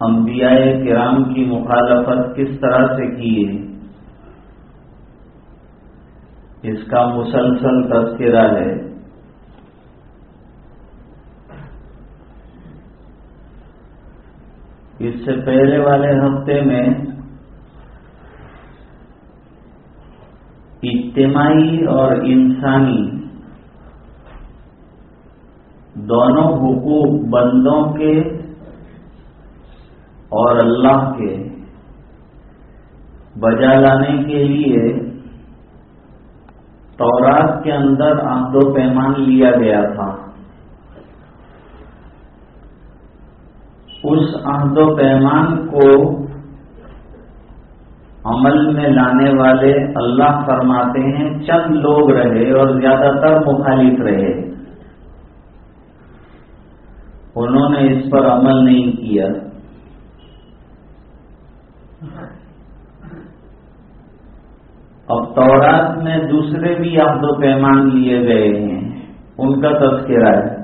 انبیاء کرام کی مخالفت کس طرح سے کی ہے؟ اس کا مسلسل تذکرہ ہے۔ اس سے پہلے والے ہفتے میں اجتماعی اور انسانی دونوں حقوق بندوں کے اور اللہ کے بجا لانے کے لیے تورات کے اندر عہد و پیمان لیا گیا تھا۔ اس عہد و پیمان کو عمل میں لانے والے اللہ فرماتے ہیں، چند لوگ رہے اور زیادہ تر مخالف رہے۔ انہوں نے اس پر عمل نہیں کیا۔ اب تورات میں دوسرے بھی عہد و پیمان لیے گئے ہیں، ان کا تذکرہ ہے۔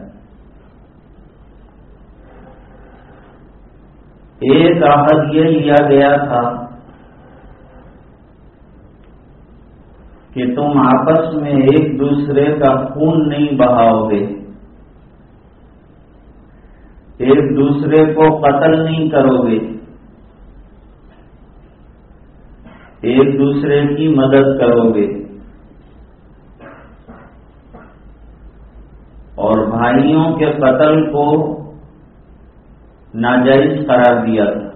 ایک عہد یہ لیا گیا تھا کہ تم آپس میں ایک دوسرے کا خون نہیں بہاؤ گے ایک دوسرے کو قتل نہیں کرو گے۔ ایک دوسرے کی مدد کرو گے۔ اور بھائیوں کے قتل کو ناجائز قرار دیا۔ تھا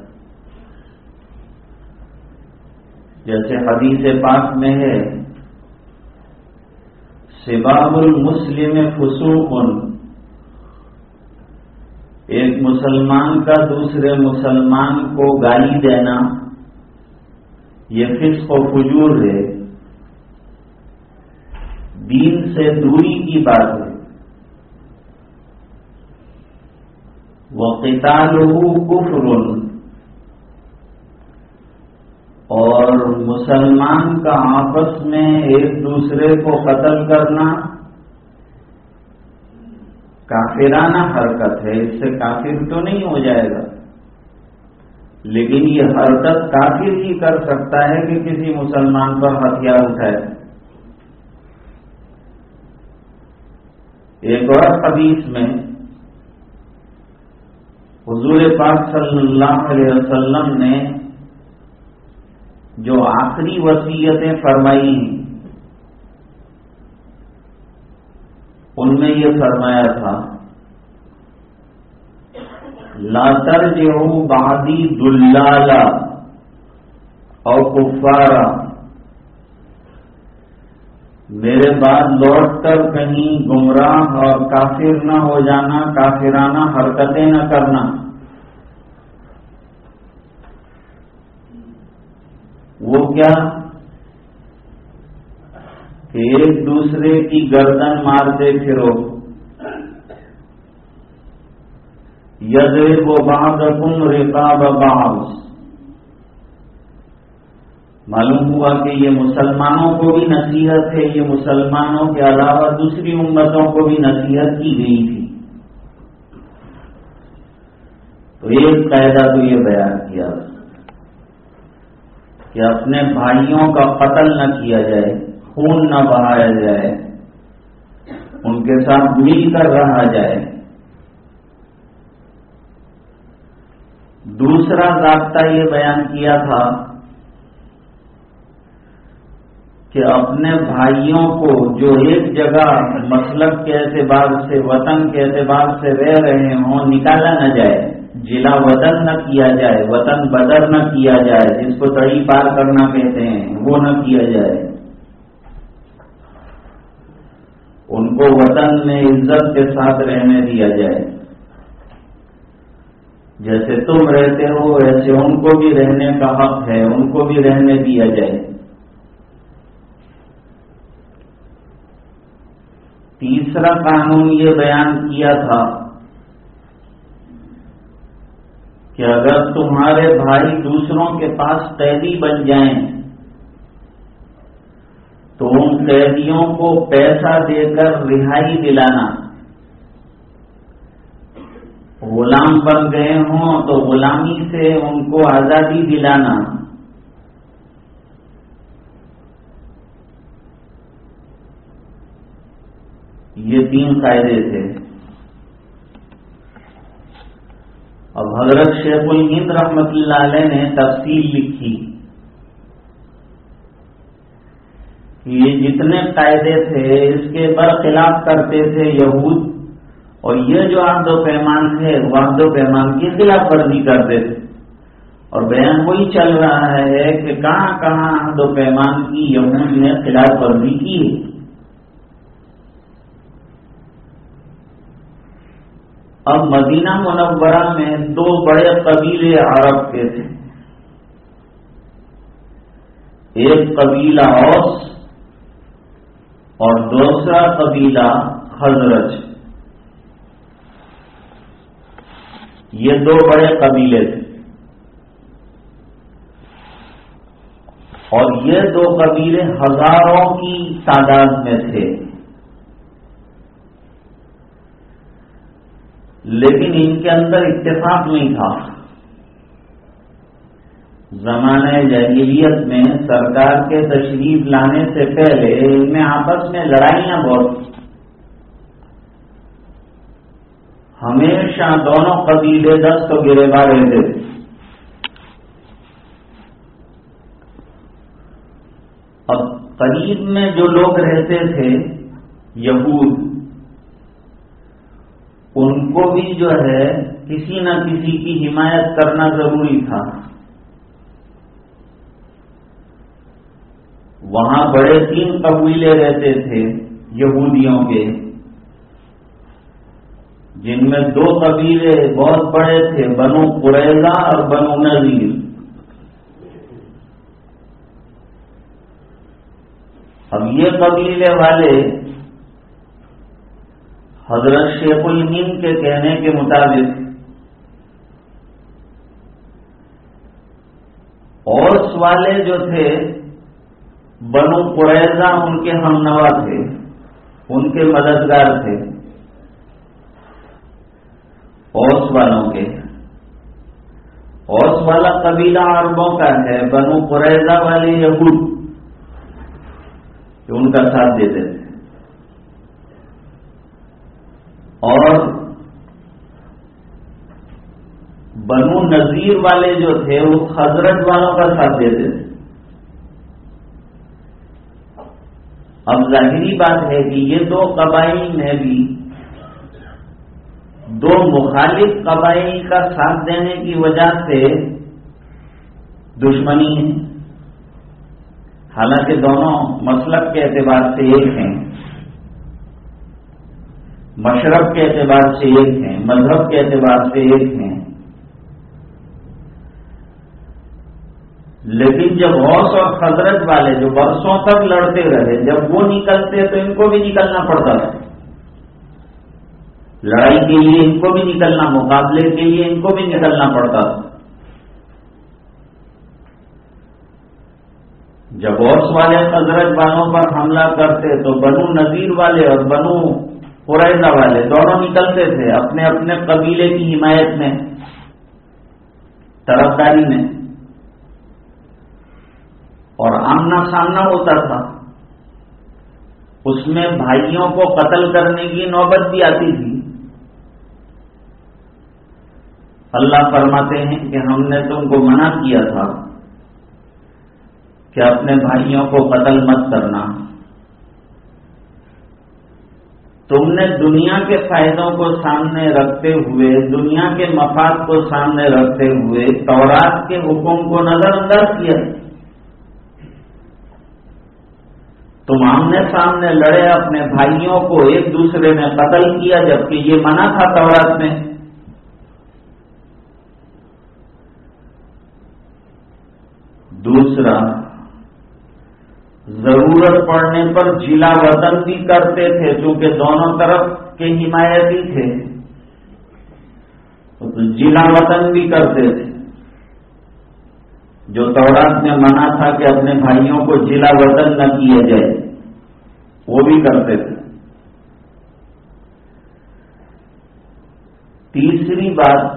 جیسے حدیث پاک میں ہے، سباب المسلم فسوق۔ ایک مسلمان کا دوسرے مسلمان کو گالی دینا۔ یہ فسق و فجور ہے۔ دین سے دوری کی بات ہے۔ وہ کتاب کفر اور مسلمان کا آپس میں ایک دوسرے کو قتل کرنا کافرانہ حرکت ہے، اس سے کافر تو نہیں ہو جائے گا۔ لیکن یہ حرکت کافر ہی کر سکتا ہے کہ کسی مسلمان پر ہتھیار اٹھائے۔ ایک اور حدیث میں حضور پاک صلی اللہ علیہ وسلم نے جو آخری وصیتیں فرمائی ہیں، ان میں یہ فرمایا تھا لاتر جو بادی دلالا اور کفارا۔ میرے بعد لوٹ کر کہیں گمراہ اور کافر نہ ہو جانا، کافرانہ حرکتیں نہ کرنا۔ وہ کیا؟ کہ ایک دوسرے کی گردن مارتے پھرو۔ ید وہ بہاد کم ریتا معلوم ہوا کہ یہ مسلمانوں کو بھی نصیحت ہے، یہ مسلمانوں کے علاوہ دوسری امتوں کو بھی نصیحت کی گئی تھی۔ تو ایک قاعدہ تو یہ بیان کیا۔ کہ اپنے بھائیوں کا قتل نہ کیا جائے، خون نہ بہایا جائے، ان کے ساتھ مل کر رہا جائے۔ دوسرا ضابطہ یہ بیان کیا تھا کہ اپنے بھائیوں کو جو ایک جگہ مسلک کے اعتبار سے، وطن کے اعتبار سے رہ رہے ہوں، نکالا نہ جائے جلا وطن نہ کیا جائے، وطن بدر نہ کیا جائے، جس کو تڑی پار کرنا کہتے ہیں، وہ نہ کیا جائے۔ ان کو وطن میں عزت کے ساتھ رہنے دیا جائے۔ جیسے تم رہتے ہو ایسے ان کو بھی رہنے کا حق ہے، ان کو بھی رہنے دیا جائے۔ تیسرا قانون یہ بیان کیا تھا کہ اگر تمہارے بھائی دوسروں کے پاس قیدی بن جائیں، تو ان قیدیوں کو پیسہ دے کر رہائی دلانا۔ غلام بن گئے ہوں تو غلامی سے ان کو آزادی دلانا۔ یہ تین قاعدے تھے۔ اب حضرت شیخ الہند رحمت اللہ علیہ نے تفصیل لکھی یہ جتنے قاعدے تھے اس کے برخلاف کرتے تھے یہود۔ اور یہ جو عہد و پیمان تھے وحد و پیمان کی خلاف ورزی کرتے تھے۔ اور بیان وہی چل رہا ہے کہ کہاں کہاں عہد و پیمان کی یہود نے خلاف ورزی کی ہے۔ اب مدینہ منورہ میں دو بڑے قبیلے عرب کے تھے۔ ایک قبیلہ اوس اور دوسرا قبیلہ حضرت یہ دو بڑے قبیلے تھے۔ اور یہ دو قبیلے ہزاروں کی تعداد میں تھے۔ لیکن ان کے اندر اتفاق نہیں تھا۔ زمانہ جہلیت میں سرکار کے تشریف لانے سے پہلے ان میں آپس میں لڑائیاں بہت ہمیں ہمیشہ دونوں قبیلے دست و گرے بار رہتے تھے۔ اب قریب میں جو لوگ رہتے تھے، یہود، ان کو بھی جو ہے کسی نہ کسی کی حمایت کرنا ضروری تھا۔ وہاں بڑے تین قبیلے رہتے تھے یہودیوں کے۔ جن میں دو قبیلے بہت بڑے تھے، بنو قریضہ اور بنو نذیر۔ اب یہ قبیلے والے حضرت شیخ الہند کے کہنے کے مطابق اوس والے جو تھے، بنو قریضہ ان کے ہم نوا تھے، ان کے مددگار تھے۔ اوس والوں کے۔ اوس والا قبیلہ عربوں کا ہے، بنو قریضہ والے یہود کہ ان کا ساتھ دیتے تھے۔ اور بنو نذیر والے جو تھے، وہ حضرت والوں کا ساتھ دیتے تھے۔ اب ظاہری بات ہے کہ یہ دو قبائل میں بھی۔ دو مخالف قبائل کا ساتھ دینے کی وجہ سے دشمنی ہے حالانکہ دونوں مسلک کے اعتبار سے ایک ہیں۔ مشرق کے اعتبار سے ایک ہیں۔ مذہب کے اعتبار سے ایک ہیں۔ لیکن جب غوث اور حضرت والے جو برسوں تک لڑتے رہے، جب وہ نکلتے تو ان کو بھی نکلنا پڑتا تھا۔ لڑائی کے لیے ان کو بھی نکلنا، مقابلے کے لیے ان کو بھی نکلنا پڑتا۔ تھا جب غوث والے حضرت والوں پر حملہ کرتے تو بنو نذیر والے اور بنو قریضہ والے دونوں نکلتے تھے اپنے اپنے قبیلے کی حمایت میں، طرفداری میں۔ اور آمنا سامنا ہوتا تھا۔ اس میں بھائیوں کو قتل کرنے کی نوبت بھی آتی تھی۔ اللہ فرماتے ہیں کہ ہم نے تم کو منع کیا تھا کہ اپنے بھائیوں کو قتل مت کرنا۔ تم نے دنیا کے فائدوں کو سامنے رکھتے ہوئے، دنیا کے مفاد کو سامنے رکھتے ہوئے تورات کے حکم کو نظر انداز کیا۔ تم آمنے سامنے لڑے، اپنے بھائیوں کو ایک دوسرے نے قتل کیا، جبکہ یہ منع تھا تورات میں۔ دوسرا، ضرورت پڑنے پر جلا وطن بھی کرتے تھے چونکہ دونوں طرف کے حمایتی تھے۔ جلا وطن بھی کرتے تھے۔ جو تورات میں منع تھا کہ اپنے بھائیوں کو جلا وطن نہ کیا جائے، وہ بھی کرتے تھے۔ تیسری بات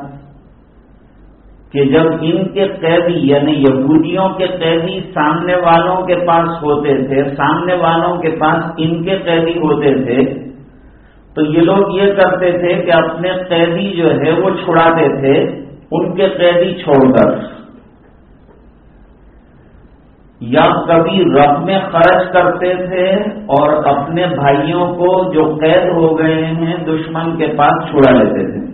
کہ جب ان کے قیدی یعنی یہودیوں کے قیدی سامنے والوں کے پاس ہوتے تھے، سامنے والوں کے پاس ان کے قیدی ہوتے تھے، تو یہ لوگ یہ کرتے تھے کہ اپنے قیدی جو ہے وہ چھڑاتے تھے، ان کے قیدی چھوڑ کر۔ یا کبھی رب میں خرچ کرتے تھے اور اپنے بھائیوں کو جو قید ہو گئے ہیں، دشمن کے پاس چھڑا لیتے تھے۔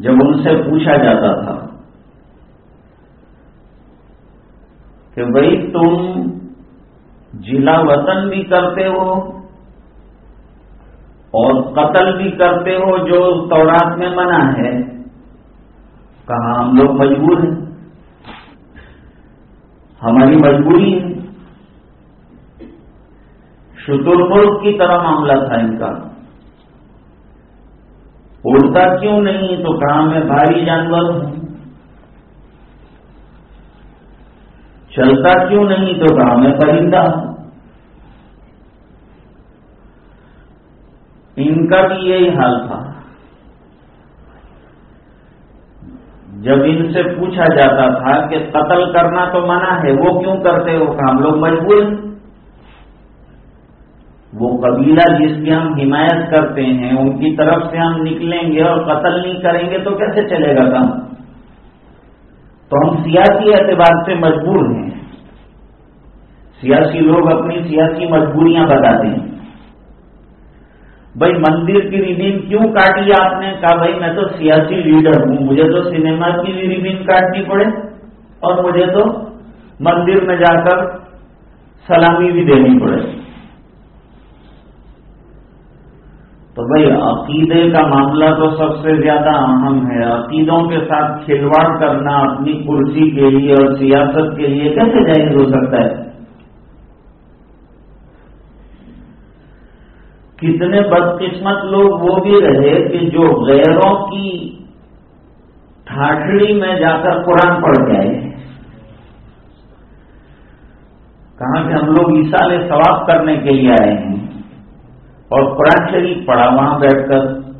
جب ان سے پوچھا جاتا تھا کہ بھائی تم جلا وطن بھی کرتے ہو اور قتل بھی کرتے ہو جو تورات میں منع ہے کہا ہم لوگ مجبور ہیں؟ ہماری مجبوری ہے۔ شتر ملک کی طرح معاملہ تھا ان کا۔ اڑتا کیوں نہیں؟ تو کہاں میں بھاری جانور ہوں؟ چلتا کیوں نہیں؟ تو کہاں میں پرندہ ہوں؟ ان کا بھی یہی حال تھا۔ جب ان سے پوچھا جاتا تھا کہ قتل کرنا تو منع ہے، وہ کیوں کرتے ہو؟ کہ ہم لوگ مجبور ہیں۔ وہ قبیلہ جس کی ہم حمایت کرتے ہیں، ان کی طرف سے ہم نکلیں گے اور قتل نہیں کریں گے تو کیسے چلے گا کام؟ تو ہم سیاسی اعتبار سے مجبور ہیں۔ سیاسی لوگ اپنی سیاسی مجبوریاں بتاتے ہیں۔ بھائی مندر کی ریبین کیوں کاٹی آپ نے؟ کہا بھائی میں تو سیاسی لیڈر ہوں، مجھے تو سنیما کی بھی ریبین کاٹنی پڑے اور مجھے تو مندر میں جا کر سلامی بھی دینی پڑے۔ تو بھائی عقیدے کا معاملہ تو سب سے زیادہ اہم ہے۔ عقیدوں کے ساتھ کھلواڑ کرنا اپنی کرسی کے لیے اور سیاست کے لیے کیسے جائز ہو سکتا ہے؟ کتنے بدقسمت لوگ وہ بھی رہے کہ جو غیروں کی ٹھاٹڑی میں جا کر قرآن پڑھ کے آئے۔ کہاں کہ ہم لوگ عیسال ثواب کرنے کے لیے آئے ہیں؟ اور قرآن شریف پڑھا وہاں بیٹھ کر۔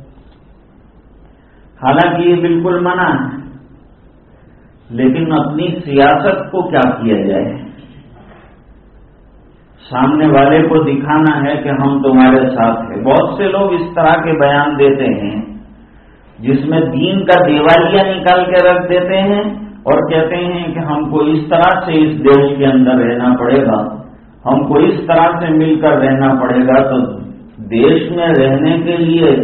حالانکہ یہ بالکل منع ہے۔ لیکن اپنی سیاست کو کیا کیا جائے؟ سامنے والے کو دکھانا ہے کہ ہم تمہارے ساتھ ہیں۔ بہت سے لوگ اس طرح کے بیان دیتے ہیں، جس میں دین کا دیوالیاں نکال کے رکھ دیتے ہیں اور کہتے ہیں کہ ہم کو اس طرح سے اس دیش کے اندر رہنا پڑے گا۔ ہم کو اس طرح سے مل کر رہنا پڑے گا تو دیش میں رہنے کے لیے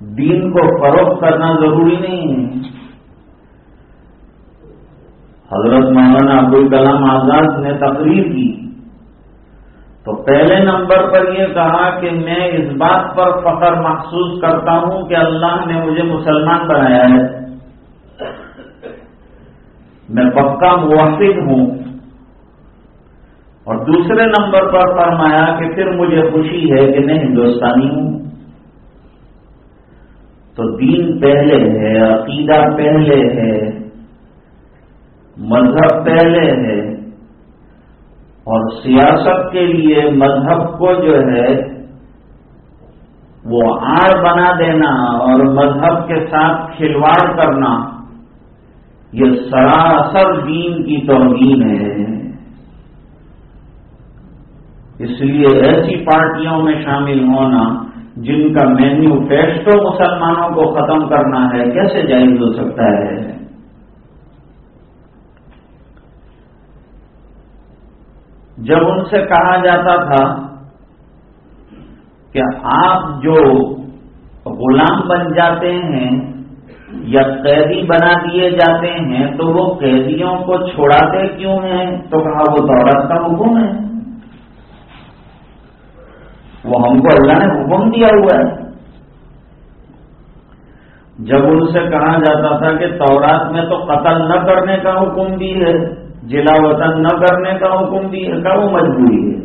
دین کو فروغ کرنا ضروری نہیں ہے۔ حضرت مولانا ابو کلام آزاد نے تقریر کی۔ تو پہلے نمبر پر یہ کہا کہ میں اس بات پر فخر محسوس کرتا ہوں کہ اللہ نے مجھے مسلمان بنایا ہے۔ میں پکا موافق ہوں۔ اور دوسرے نمبر پر فرمایا کہ پھر مجھے خوشی ہے کہ میں ہندوستانی ہوں۔ تو دین پہلے ہے، عقیدہ پہلے ہے، مذہب پہلے ہے۔ اور سیاست کے لیے مذہب کو جو ہے، وہ آڑ بنا دینا اور مذہب کے ساتھ کھلواڑ کرنا، یہ سراسر دین کی توہین ہے۔ اس لیے ایسی پارٹیوں میں شامل ہونا جن کا مینیفیسٹو مسلمانوں کو ختم کرنا ہے، کیسے جائز ہو سکتا ہے؟ جب ان سے کہا جاتا تھا کہ آپ جو غلام بن جاتے ہیں یا قیدی بنا دیے جاتے ہیں تو وہ قیدیوں کو چھوڑاتے کیوں ہیں؟ تو کہا وہ دولت کا حکم ہے۔ وہ ہم کو اللہ نے حکم دیا ہوا ہے۔ جب ان سے کہا جاتا تھا کہ تورات میں تو قتل نہ کرنے کا حکم بھی ہے، جلا وطن نہ کرنے کا حکم بھی ہے کا وہ مجبوری ہے؟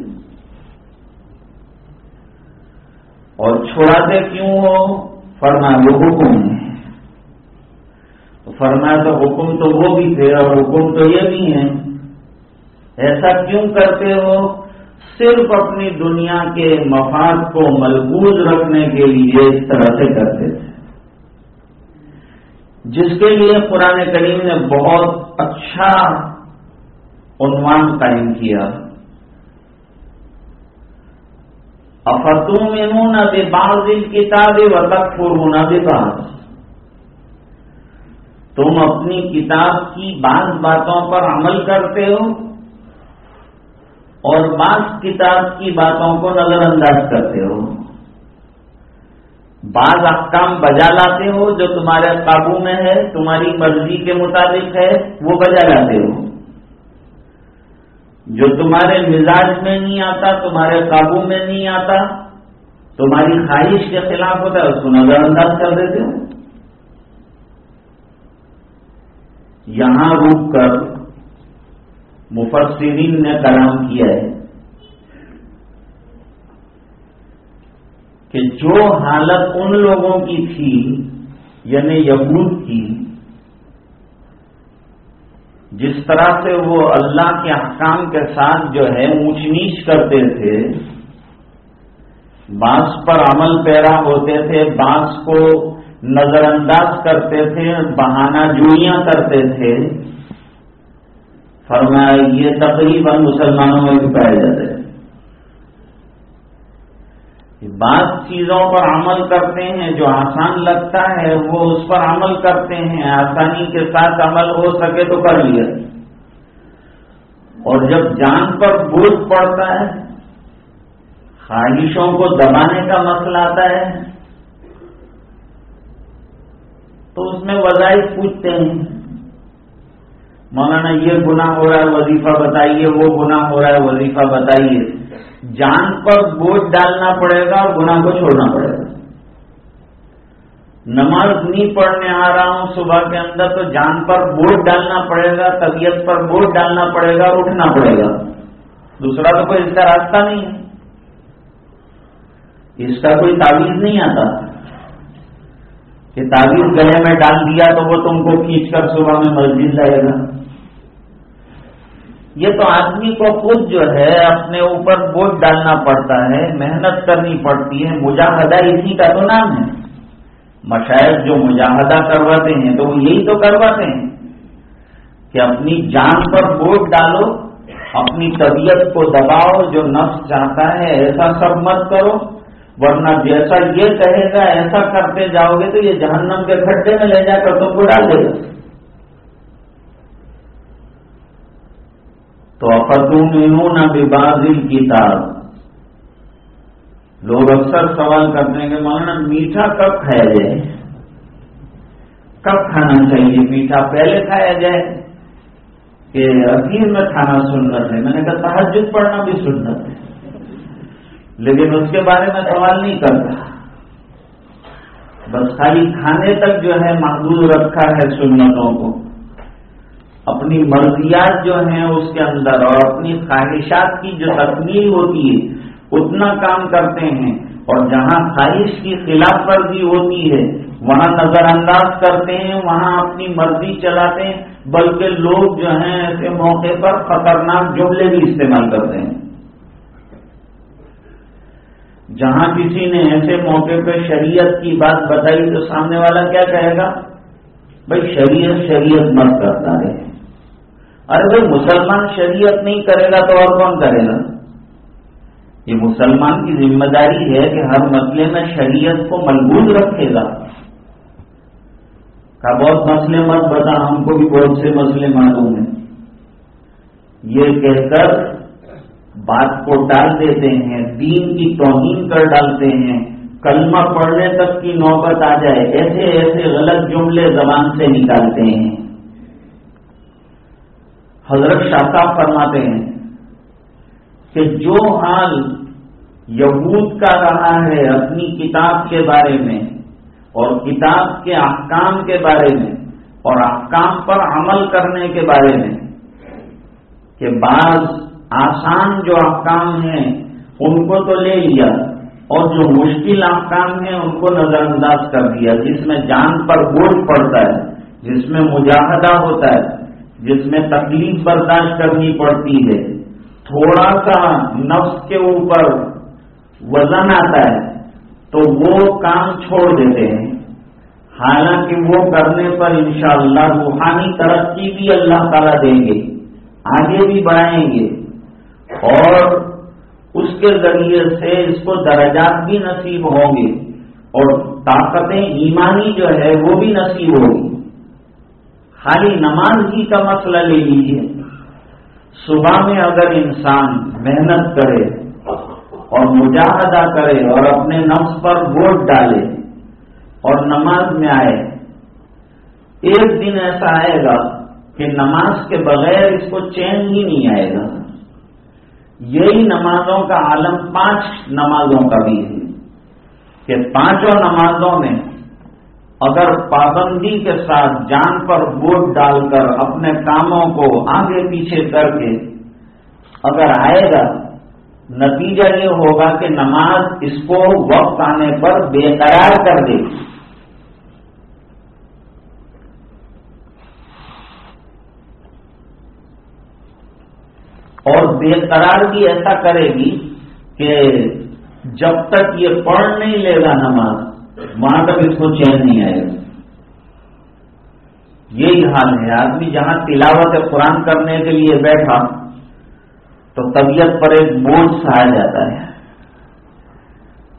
اور چھوڑاتے کیوں ہو؟ فرمایا وہ حکم ہے۔ فرمایا تو حکم تو وہ بھی تھے، اور حکم تو یہ بھی ہے ایسا کیوں کرتے ہو؟ صرف اپنی دنیا کے مفاد کو ملبوز رکھنے کے لیے اس طرح سے کرتے تھے۔ جس کے لیے قرآن کریم نے بہت اچھا عنوان قائم کیا۔ افتوم نہ بے باز کتاب و تک ہونا بے باز تم اپنی کتاب کی بعض باتوں پر عمل کرتے ہو۔ اور بعض کتاب کی باتوں کو نظر انداز کرتے ہو۔ بعض احکام بجا لاتے ہو جو تمہارے قابو میں ہے، تمہاری مرضی کے مطابق ہے، وہ بجا لاتے ہو۔ جو تمہارے مزاج میں نہیں آتا، تمہارے قابو میں نہیں آتا، تمہاری خواہش کے خلاف ہوتا ہے، اس کو نظر انداز کر دیتے ہو۔ یہاں رک کر مفسرین نے کلام کیا ہے کہ جو حالت ان لوگوں کی تھی یعنی یہود کی، جس طرح سے وہ اللہ کے احکام کے ساتھ جو ہے اونچ نیچ کرتے تھے بانس پر عمل پیرا ہوتے تھے بانس کو نظر انداز کرتے تھے، بہانہ جوئیاں کرتے تھے فرمایا یہ تقریباً مسلمانوں میں بھی پائے جاتے تھے بعض چیزوں پر عمل کرتے ہیں، جو آسان لگتا ہے، وہ اس پر عمل کرتے ہیں۔ آسانی کے ساتھ عمل ہو سکے تو کر لیا۔ اور جب جان پر بوجھ پڑتا ہے، خواہشوں کو دبانے کا مسئلہ آتا ہے، تو اس میں وظائف پوچھتے ہیں۔ مولانا، یہ گناہ ہو رہا ہے، وظیفہ بتائیے، وہ گناہ ہو رہا ہے، وظیفہ بتائیے۔ جان پر بوجھ ڈالنا پڑے گا اور گناہ کو چھوڑنا پڑے گا۔ نماز نہیں پڑھنے آ رہا ہوں صبح کے اندر تو جان پر بوجھ ڈالنا پڑے گا، طبیعت پر بوجھ ڈالنا پڑے گا اور اٹھنا پڑے گا۔ دوسرا تو کوئی اس کا راستہ نہیں ہے۔ اس کا کوئی تعویذ نہیں آتا۔ کہ تعویذ گلے میں ڈال دیا تو وہ تم کو کھینچ کر صبح میں مسجد لائے گا۔ یہ تو آدمی کو خود جو ہے اپنے اوپر بوجھ ڈالنا پڑتا ہے، محنت کرنی پڑتی ہے، مجاہدہ اسی کا تو نام ہے۔ مشاعر جو مجاہدہ کرواتے ہیں تو وہ یہی تو کرواتے ہیں کہ اپنی جان پر بوجھ ڈالو، اپنی طبیعت کو دباؤ، جو نفس چاہتا ہے ایسا سب مت کرو، ورنہ جیسا یہ کہے گا، ایسا کرتے جاؤ گے تو یہ جہنم کے کھڈے میں لے جا کر تم کو ڈال دے گا۔ تو افتون بازل کتاب لوگ اکثر سوال کرتے ہیں کہ مولانا، میٹھا کب کھایا جائے؟ کب کھانا چاہیے؟ میٹھا پہلے کھایا جائے کہ عظیم میں کھانا سنت ہے؟ میں نے کہا تحجد پڑھنا بھی سنت ہے۔ لیکن اس کے بارے میں سوال نہیں کرتا۔ بس خالی کھانے تک جو ہے محدود رکھا ہے سنتوں کو۔ اپنی مرضیات جو ہیں اس کے اندر اور اپنی خواہشات کی جو تکمیل ہوتی ہے، اتنا کام کرتے ہیں۔ اور جہاں خواہش کی خلاف ورزی ہوتی ہے، وہاں نظر انداز کرتے ہیں، وہاں اپنی مرضی چلاتے ہیں۔ بلکہ لوگ جو ہیں ایسے موقع پر خطرناک جملے بھی استعمال کرتے ہیں۔ جہاں کسی نے ایسے موقع پہ شریعت کی بات بتائی تو سامنے والا کیا کہے گا؟ بھائی، شریعت شریعت مت کرتا ہے۔ ارے بھائی مسلمان شریعت نہیں کرے گا تو اور کون کرے گا؟ یہ مسلمان کی ذمہ داری ہے کہ ہر مسئلے میں شریعت کو ملبوز رکھے گا۔ کا بہت مسئلے مت بتا، ہم کو بھی بہت سے مسئلے معلوم ہیں۔ یہ کہہ کر بات کو ڈال دیتے ہیں، دین کی توہین کر ڈالتے ہیں۔ کلمہ پڑھنے تک کی نوبت آ جائے، ایسے ایسے غلط جملے زبان سے نکالتے ہیں۔ حضرت شاہ صاحب فرماتے ہیں کہ جو حال یہود کا رہا ہے اپنی کتاب کے بارے میں اور کتاب کے احکام کے بارے میں اور احکام پر عمل کرنے کے بارے میں کہ بعض آسان جو احکام ہیں ان کو تو لے لیا اور جو مشکل احکام ہیں ان کو نظر انداز کر دیا جس میں جان پر بوجھ پڑتا ہے، جس میں مجاہدہ ہوتا ہے۔ جس میں تکلیف برداشت کرنی پڑتی ہے۔ تھوڑا سا نفس کے اوپر وزن آتا ہے تو وہ کام چھوڑ دیتے ہیں۔ حالانکہ وہ کرنے پر انشاءاللہ روحانی ترقی بھی اللہ تعالیٰ دیں گے، آگے بھی بڑھائیں گے۔ اور اس کے ذریعے سے اس کو درجات بھی نصیب ہوں گے اور طاقتیں ایمانی جو ہے وہ بھی نصیب ہوگی خالی نماز ہی کا مسئلہ لے لیجیے صبح میں اگر انسان محنت کرے اور مجاہدہ کرے اور اپنے نفس پر ووٹ ڈالے اور نماز میں آئے، ایک دن ایسا آئے گا کہ نماز کے بغیر اس کو چین ہی نہیں آئے گا۔ یہی نمازوں کا عالم پانچ نمازوں کا بھی ہے کہ پانچوں نمازوں میں اگر پابندی کے ساتھ جان پر ووٹ ڈال کر اپنے کاموں کو آگے پیچھے کر کے اگر آئے گا، نتیجہ یہ ہوگا کہ نماز اس کو وقت آنے پر بے قرار کر دے گی۔ اور بے قرار بھی ایسا کرے گی کہ جب تک یہ پڑھ نہیں لے گا نماز وہاں تک اس کو چین نہیں آئے گا۔ یہی حال ہے۔ آدمی جہاں تلاوت قرآن کرنے کے لیے بیٹھا، تو طبیعت پر ایک بوجھ سا آ جاتا ہے۔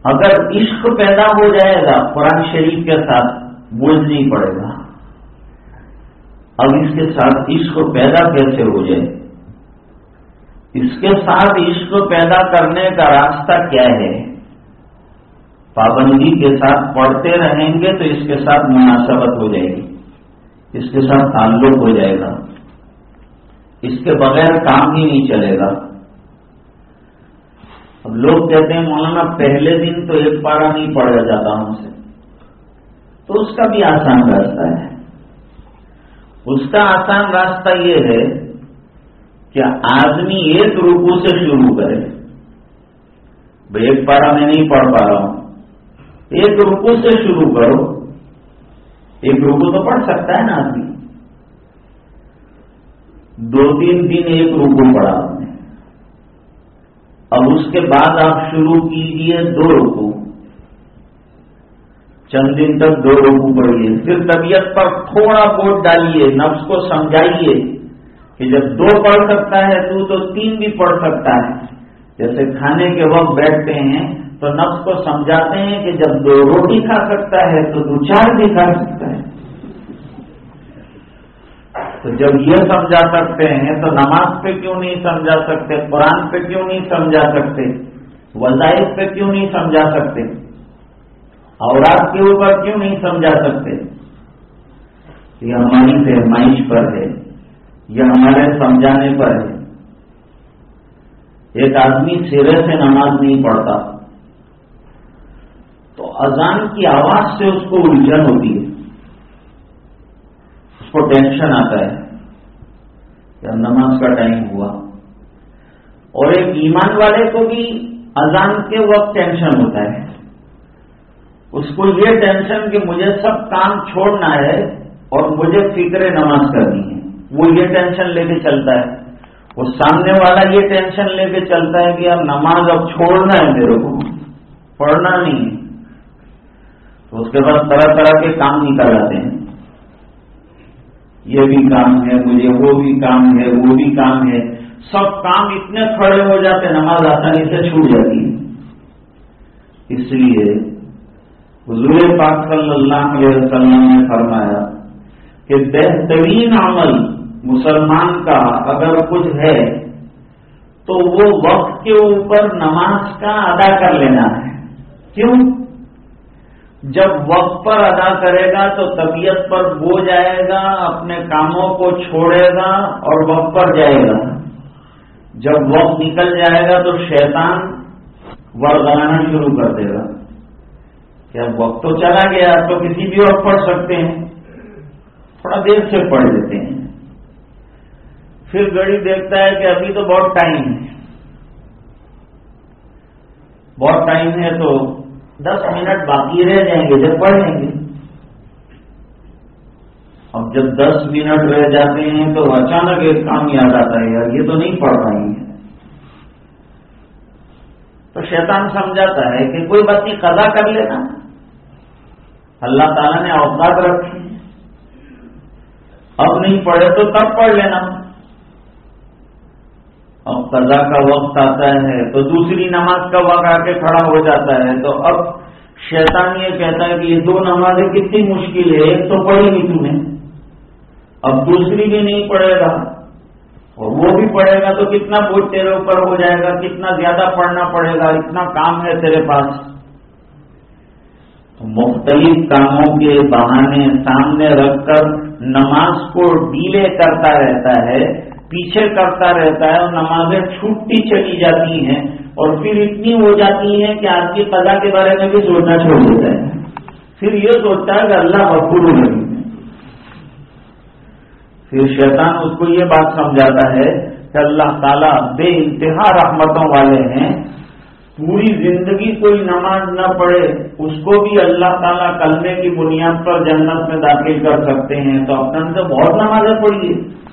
اگر عشق پیدا ہو جائے گا، قرآن شریف کے ساتھ بوجھ نہیں پڑے گا۔ اب اس کے ساتھ عشق پیدا کیسے ہو جائے؟ اس کے ساتھ عشق پیدا کرنے کا راستہ کیا ہے؟ پابندی کے ساتھ پڑھتے رہیں گے تو اس کے ساتھ مناسبت ہو جائے گی۔ اس کے ساتھ تعلق ہو جائے گا۔ اس کے بغیر کام ہی نہیں چلے گا۔ اب لوگ کہتے ہیں، مولانا، پہلے دن تو ایک پارا نہیں پڑھا جاتا ہم سے۔ تو اس کا بھی آسان راستہ ہے۔ اس کا آسان راستہ یہ ہے کہ آدمی ایک روپو سے شروع کرے۔ ایک پارا میں نہیں پڑھ پا رہا ہوں۔ ایک رکو سے شروع کرو، ایک رکو تو پڑھ سکتا ہے نا آدمی؟ دو تین دن ایک رکو پڑھا۔ آپ نے اب اس کے بعد آپ شروع کیجیے دو رکو۔ چند دن تک دو رکو پڑھیے پھر طبیعت پر تھوڑا بوٹ ڈالیے، نفس کو سمجھائیے کہ جب دو پڑھ سکتا ہے تو تو تین بھی پڑھ سکتا ہے۔ جیسے کھانے کے وقت بیٹھتے ہیں تو نفس کو سمجھاتے ہیں کہ جب دو روٹی کھا سکتا ہے تو دو چار بھی کھا سکتا ہے۔ تو جب یہ سمجھا سکتے ہیں تو نماز پہ کیوں نہیں سمجھا سکتے؟ قرآن پہ کیوں نہیں سمجھا سکتے؟ وظائف پہ کیوں نہیں سمجھا سکتے؟ اور کے اوپر کیوں نہیں سمجھا سکتے؟ یہ ہماری پیمائش پر ہے۔ یہ ہمارے سمجھانے پر ہے۔ ایک آدمی سرے سے نماز نہیں پڑھتا۔ تو اذان کی آواز سے اس کو الجھن ہوتی ہے۔ اس کو ٹینشن آتا ہے کہ نماز کا ٹائم ہوا۔ اور ایک ایمان والے کو بھی اذان کے وقت ٹینشن ہوتا ہے۔ اس کو یہ ٹینشن کہ مجھے سب کام چھوڑنا ہے اور مجھے فکر نماز کرنی ہے۔ وہ یہ ٹینشن لے کے چلتا ہے۔ وہ سامنے والا یہ ٹینشن لے کے چلتا ہے کہ اب نماز اب چھوڑنا ہے میرے کو، پڑھنا نہیں ہے۔ تو اس کے بعد طرح طرح کے کام نکل جاتے ہیں۔ یہ بھی کام ہے، مجھے وہ بھی کام ہے، وہ بھی کام ہے۔ سب کام اتنے کھڑے ہو جاتے نماز آسانی سے چھوٹ جاتی ہے۔ اس لیے حضور پاک صلی اللہ علیہ وسلم نے فرمایا کہ بہترین عمل مسلمان کا اگر کچھ ہے، تو وہ وقت کے اوپر نماز کا ادا کر لینا ہے۔ کیوں؟ جب وقت پر ادا کرے گا تو طبیعت پر بو جائے گا، اپنے کاموں کو چھوڑے گا اور وقت پر جائے گا۔ جب وقت نکل جائے گا تو شیطان ورگانا شروع کر دے گا۔ کیا وقت تو چلا گیا، تو کسی بھی وقت پڑھ سکتے ہیں۔ تھوڑا دیر سے پڑھ لیتے پھر گڑی دیکھتا ہے کہ ابھی تو بہت ٹائم ہے۔ بہت ٹائم ہے تو دس منٹ باقی رہ جائیں گے جب پڑھ لیں گے۔ اب جب دس منٹ رہ جاتے ہیں تو اچانک ایک کام یاد آتا ہے، یار یہ تو نہیں پڑھ پائیں گے تو شیطان سمجھاتا ہے کہ کوئی بات نہیں قضا کر لینا۔ اللہ تعالیٰ نے اوقات رکھے اب نہیں پڑھے تو تب پڑھ لینا۔ اب قضا کا وقت آتا ہے تو دوسری نماز کا وقت آ کے کھڑا ہو جاتا ہے تو اب شیطان یہ کہتا ہے کہ یہ دو نمازیں کتنی مشکل ہے، ایک تو پڑھی نہیں تمہیں اب دوسری بھی نہیں پڑھے گا، اور وہ بھی پڑھے گا تو کتنا بوجھ تیرے اوپر ہو جائے گا، کتنا زیادہ پڑھنا پڑے گا، اتنا کام ہے تیرے پاس۔ تو مختلف کاموں کے بہانے سامنے رکھ کر نماز کو ڈیلے کرتا رہتا ہے۔ پیچھے کرتا رہتا ہے اور نمازیں چھوٹتی چلی جاتی ہیں اور پھر اتنی ہو جاتی ہیں کہ آپ کی قضا کے بارے میں بھی سوچنا چھوڑ دیتا ہے۔ پھر یہ سوچتا ہے کہ اللہ بخور نہیں پھر شیطان اس کو یہ بات سمجھاتا ہے کہ اللہ تعالیٰ بے انتہا رحمتوں والے ہیں۔ پوری زندگی کوئی نماز نہ پڑھے، اس کو بھی اللہ تعالیٰ کلمے کی بنیاد پر جنت میں داخل کر سکتے ہیں۔ تو اپنے سے بہت نمازیں پڑھیے۔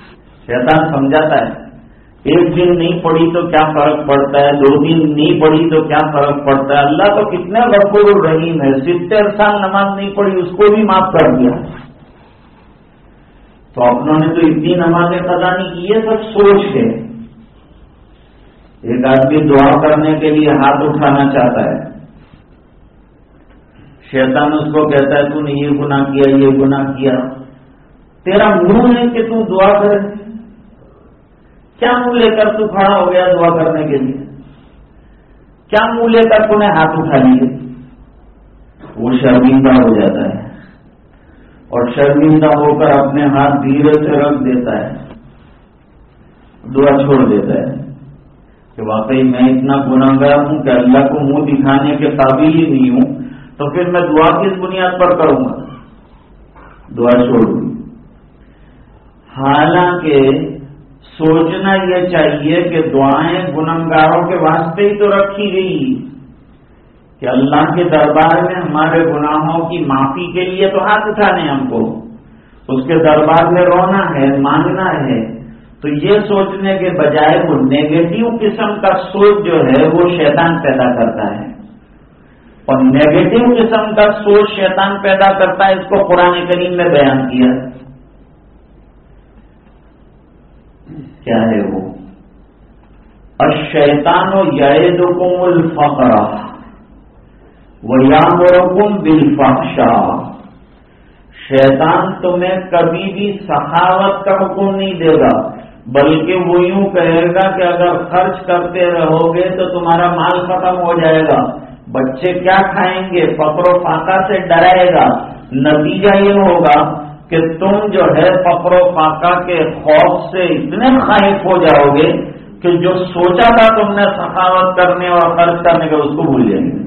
شیطان سمجھاتا ہے۔ ایک دن نہیں پڑی تو کیا فرق پڑتا ہے؟ دو دن نہیں پڑی تو کیا فرق پڑتا ہے؟ اللہ تو کتنا غفور الرحیم ہے۔ ستر سال نماز نہیں پڑھی، اس کو بھی معاف کر دیا۔ تو اپنوں نے تو اتنی نمازیں قضا نہیں کی، یہ سب سوچ ہے ایک آدمی دعا کرنے کے لیے ہاتھ اٹھانا چاہتا ہے۔ شیطان اس کو کہتا ہے، تو نے یہ گناہ کیا، یہ گناہ کیا۔ تیرا منہ ہے کہ تو دعا کرے۔ کیا منہ لے کر تو کھڑا ہو گیا دعا کرنے کے لیے؟ کیا منہ لے کر تمہیں ہاتھ اٹھا لیے؟ وہ شرمندہ ہو جاتا ہے۔ اور شرمندہ ہو کر اپنے ہاتھ دھیرے سے رکھ دیتا ہے۔ دعا چھوڑ دیتا ہے۔ کہ واقعی میں اتنا گناگار ہوں کہ اللہ کو منہ دکھانے کے قابل ہی نہیں ہوں، تو پھر میں دعا کس بنیاد پر کروں گا؟ دعا چھوڑ دوں حالانکہ سوچنا یہ چاہیے کہ دعائیں گنگاروں کے واسطے ہی تو رکھی گئی کہ اللہ کے دربار میں ہمارے گناہوں کی معافی کے لیے تو ہاتھ اٹھانے ہم کو۔ اس کے دربار میں رونا ہے، مانگنا ہے۔ تو یہ سوچنے کے بجائے وہ نیگیٹو قسم کا سوچ جو ہے وہ شیطان پیدا کرتا ہے۔ اور نیگیٹو قسم کا سوچ شیطان پیدا کرتا ہے، اس کو قرآن کریم میں بیان کیا۔ کیا ہے وہ؟ اشیتان و یاد کم الفقرا وہ یام بالفحشا شیطان تمہیں کبھی بھی سخاوت کا حکم نہیں دے گا، بلکہ وہ یوں کہے گا کہ اگر خرچ کرتے رہو گے تو تمہارا مال ختم ہو جائے گا۔ بچے کیا کھائیں گے؟ فقر و فاقہ سے ڈرائے گا۔ نتیجہ یہ ہوگا کہ تم جو ہے فقر و فاقہ کے خوف سے اتنے خائف ہو جاؤ گے کہ جو سوچا تھا تم نے سخاوت کرنے اور خرچ کرنے کا، اس کو بھول جائیں گے۔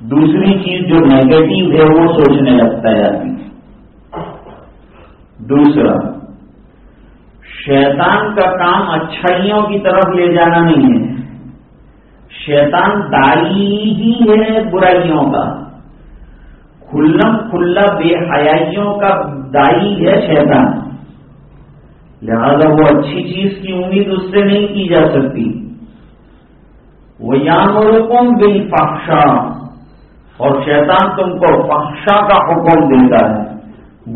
دوسری چیز جو نیگیٹو ہے، وہ سوچنے لگتا ہے آدمی۔ دوسرا، شیطان کا کام اچھائیوں کی طرف لے جانا نہیں ہے۔ شیطان دائی ہی ہے برائیوں کا۔ کھلم کھلا بے حیائیوں کا دائی ہے شیطان۔ لہذا وہ اچھی چیز کی امید اس سے نہیں کی جا سکتی۔ وہ یامرکم بل فخشا اور شیطان تم کو فخشا کا حکم دیتا ہے۔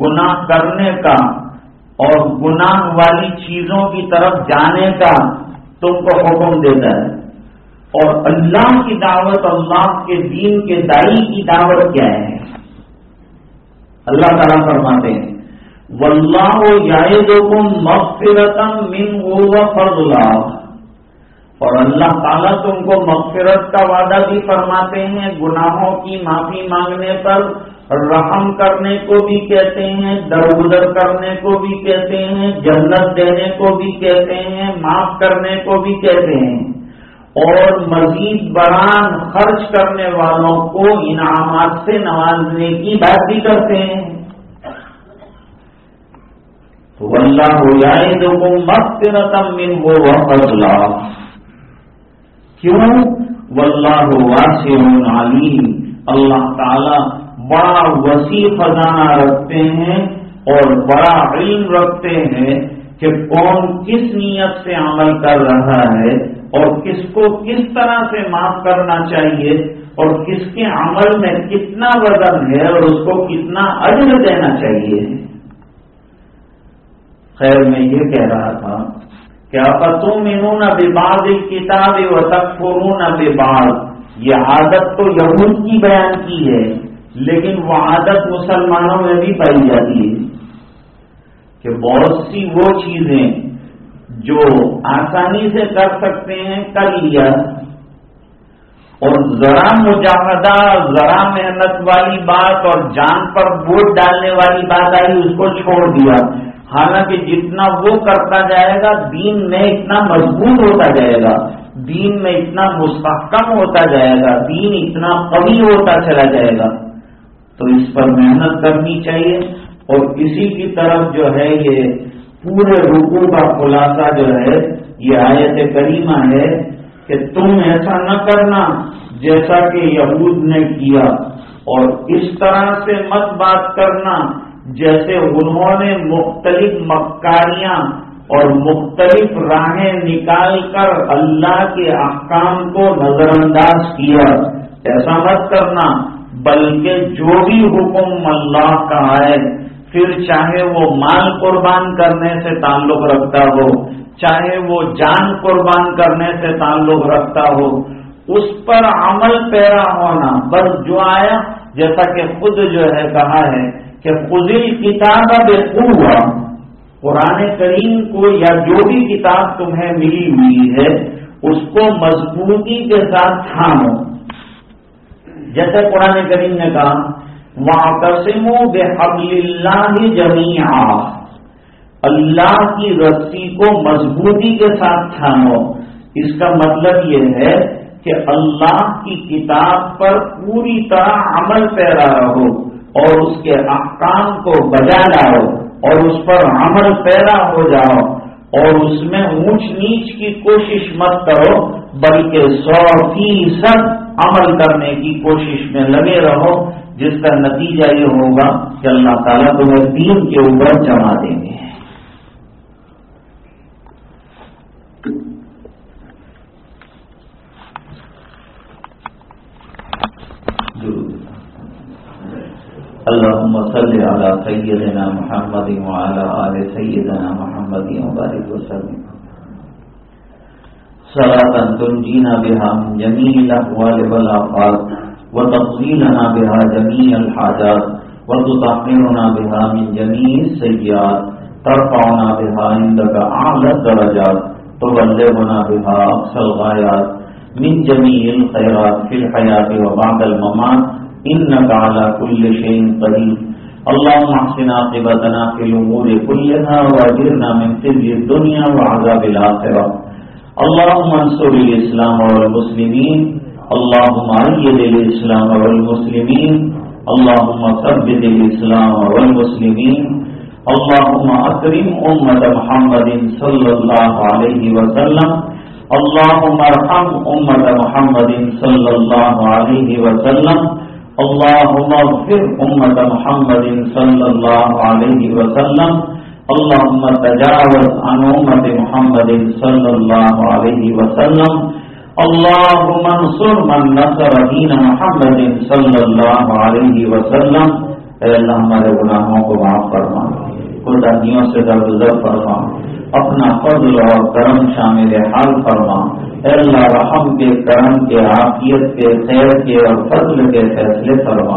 گناہ کرنے کا اور گناہ والی چیزوں کی طرف جانے کا تم کو حکم دیتا ہے۔ اور اللہ کی دعوت اللہ کے دین کے دائی کی دعوت کیا ہے؟ اللہ تعالیٰ فرماتے ہیں واللہ یعیدکم مغفرتم اور اللہ تعالیٰ تم کو مغفرت کا وعدہ بھی فرماتے ہیں، گناہوں کی معافی مانگنے پر، رحم کرنے کو بھی کہتے ہیں، درگزر کرنے کو بھی کہتے ہیں، جنت دینے کو بھی کہتے ہیں، معاف کرنے کو بھی کہتے ہیں۔ اور مزید بران خرچ کرنے والوں کو انعامات سے نوازنے کی بات بھی کرتے ہیں۔ تو اللہ ہو جائے تو مست رتم من ہو وہ فضلہ۔ کیوں؟ واللہ واسع علیم۔ اللہ تعالی بڑا وسیع خزانہ رکھتے ہیں اور بڑا علم رکھتے ہیں کہ کون کس نیت سے عمل کر رہا ہے۔ اور کس کو کس طرح سے معاف کرنا چاہیے اور کس کے عمل میں کتنا وزن ہے اور اس کو کتنا عجر دینا چاہیے؟ خیر میں یہ کہہ رہا تھا کہ آپ تم انہوں نہ باد کتاب و تک فرون یہ عادت تو یہود کی بیان کی ہے، لیکن وہ عادت مسلمانوں میں بھی پائی جاتی ہے کہ بہت سی وہ چیزیں جو آسانی سے کر سکتے ہیں، کر لیا۔ اور ذرا مجاہدہ، ذرا محنت والی بات اور جان پر ووٹ ڈالنے والی بات آئی، اس کو چھوڑ دیا۔ حالانکہ جتنا وہ کرتا جائے گا، دین میں اتنا مضبوط ہوتا جائے گا۔ دین میں اتنا مستحکم ہوتا جائے گا۔ دین اتنا قوی ہوتا چلا جائے گا۔ تو اس پر محنت کرنی چاہیے۔ اور کسی کی طرف جو ہے یہ پورے رکو کا خلاصہ جو ہے، یہ آیت کریمہ ہے کہ تم ایسا نہ کرنا جیسا کہ یہود نے کیا۔ اور اس طرح سے مت بات کرنا جیسے انہوں نے مختلف مکاریاں اور مختلف راہیں نکال کر اللہ کے احکام کو نظر انداز کیا۔ ایسا مت کرنا، بلکہ جو بھی حکم اللہ کا ہے پھر چاہے وہ مال قربان کرنے سے تعلق رکھتا ہو، چاہے وہ جان قربان کرنے سے تعلق رکھتا ہو، اس پر عمل پیرا ہونا بس جو آیا، جیسا کہ خود جو ہے کہا ہے کہ فضل کتاب بے ہوا قرآن کریم کو یا جو بھی کتاب تمہیں ملی ہوئی ہے، اس کو مضبوطی کے ساتھ تھامو۔ جیسے قرآن کریم نے کہا وَاعْتَصِمُوا بِحَبْلِ اللَّهِ جَمِيعًا۔ اللہ کی رسی کو مضبوطی کے ساتھ تھامو۔ اس کا مطلب یہ ہے کہ اللہ کی کتاب پر پوری طرح عمل پیرا رہو اور اس کے احکام کو بجا لاؤ اور اس پر عمل پیرا ہو جاؤ اور اس میں اونچ نیچ کی کوشش مت کرو، بلکہ سو فیصد عمل کرنے کی کوشش میں لگے رہو۔ جس کا نتیجہ یہ ہوگا کہ اللہ تعالیٰ تمہیں دین کے اوپر جما دیں گے۔ اللهم صل على سيدنا محمد وعلى آل سيدنا محمد وبارك وسلم۔ صلاة تنجينا بها من جميع الأحوال والآفات۔ وتفصيلنا بها جميع الحاجات، وتطهرنا بها من جميع السيئات، ترفعنا بها عندك أعلى الدرجات، تبلغنا بها أقصى الغايات. من جميع الخيرات في الحياة وبعد الممات، إنك على كل شيء قدير. اللهم احسن عاقبتنا في الامور كلها واجرنا من خزي الدنيا وعذاب الاخره اللهم انصر الاسلام والمسلمين اللهم ايد الاسلام والمسلمين اللهم ثبت الاسلام والمسلمين اللهم اكرم امه محمد صلى الله عليه وسلم، اللهم ارحم امه محمد صلى الله عليه وسلم، اللهم اغفر امه محمد صلى الله عليه وسلم، اللهم تجاوز عن امه محمد صلى الله عليه وسلم اللهم انصر من نصر دین محمد صلی اللہ علیہ وسلم۔ اے اللہ، ہمارے گناہوں کو معاف فرما۔ قربانیوں سے درگزر فرما۔ اپنا فضل اور کرم شامل حال فرما۔ اے اللہ، رحم کے، کرم کے، عافیت کے، خیر کے اور فضل کے فیصلے فرما۔